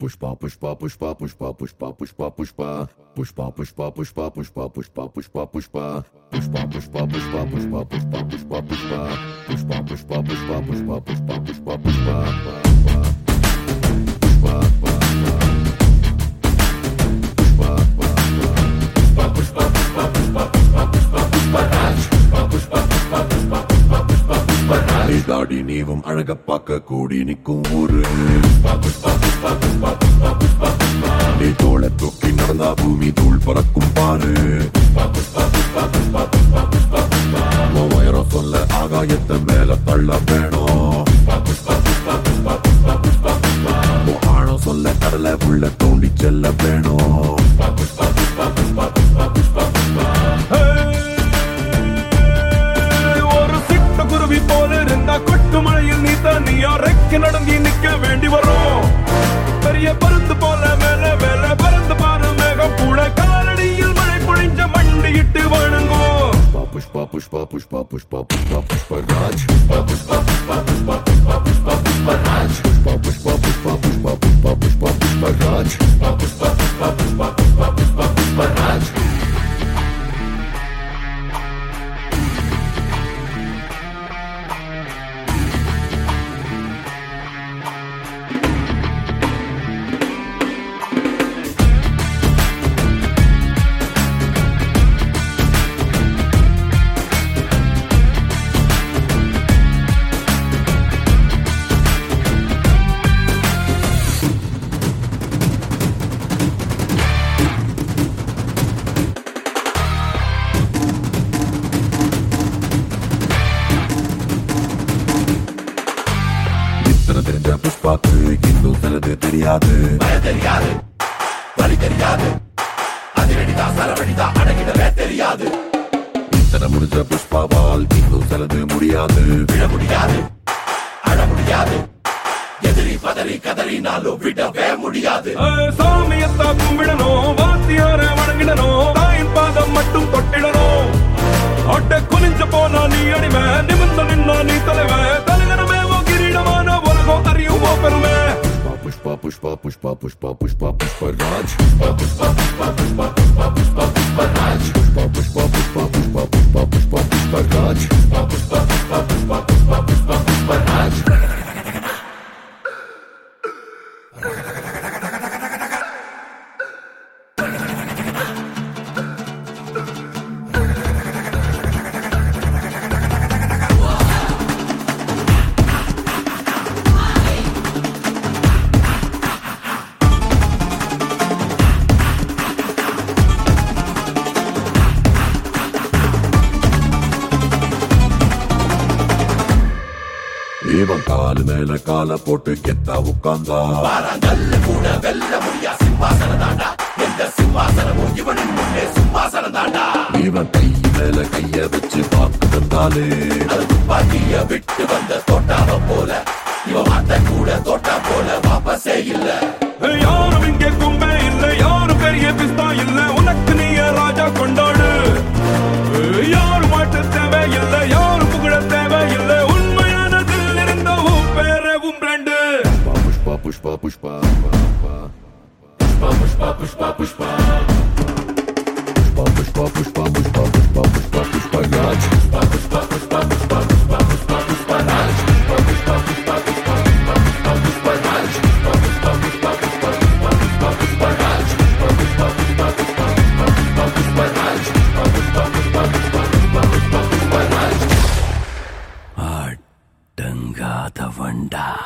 Puspá, puspá, puspá, puspá, puspá, puspá, puspá. Puspá, puspá, puspá, puspá, puspá, puspá, puspá. Puspá, puspá, puspá, puspá, puspá, puspá, puspá. Puspá, puspá, puspá, puspá, puspá, puspá, puspá, puspá. தாடி நீவும் அழக பார்க்க கூடி நிற்கும் ஊரு. நீ தோளை தூக்கி நடந்தா பூமி தூள் பறக்கும் பாரு. உயரம் சொல்ல ஆகாயத்தை மேல தள்ள வேணும். ஆழம் சொல்ல கடலை உள்ள தோண்டி செல்ல வேணும். push pop, push pop. புஷ்பாக்கு இன்னும் சிலது தெரியாது. தெரியாது. வழி தெரியாது. அதிரடிதா சரவடிதா அடங்கிடவே தெரியாது. இத்தனை முடிஞ்ச புஷ்பாவால் இன்னும் சிலது முடியாது. விட முடியாது. அழ முடியாது. எதிரி பதறி கதறினாலும் விடவே முடியாது. சாமியத்தா கும்பிடணும் வாத்தியார வணங்கிடணும் தாயின் பாதம் மட்டும் தொட்டிடணும். அட்ட குனிஞ்ச போனா நீ அடிமை papos, papos, papos, papos, papos papos, Papos, papos, papos, papos. இவன் காலு மேல கால போட்டு கெத்தா உட்கார்ந்தா. கூட வெல்ல முடியா சிம்மாசனம் தாண்டா. எந்த சிம்மாசனமும் இவனின் முன்னே சிம்மாசனம் தாண்டா. இவன் கை மேல கைய வச்சு பார்த்து தந்தாலே. அது துப்பாக்கிய விட்டு வந்த தோட்டாவ போல. இவன் மாத்த கூட தோட்டா போல வாபஸே இல்ல. யாரும் இங்கே Papos, papos, papos, papos. Papos, papos, papos, papos, papos, papos pagados. Papos, papos, papos, papos, papos, papos parados. Papos, papos, papos, papos, papos, papos parados. Papos, papos, papos, papos, papos, papos parados. Papos, papos, papos, papos, papos, papos parados. Papos, papos, papos, papos, papos, papos parados. Art Dangada Vanda.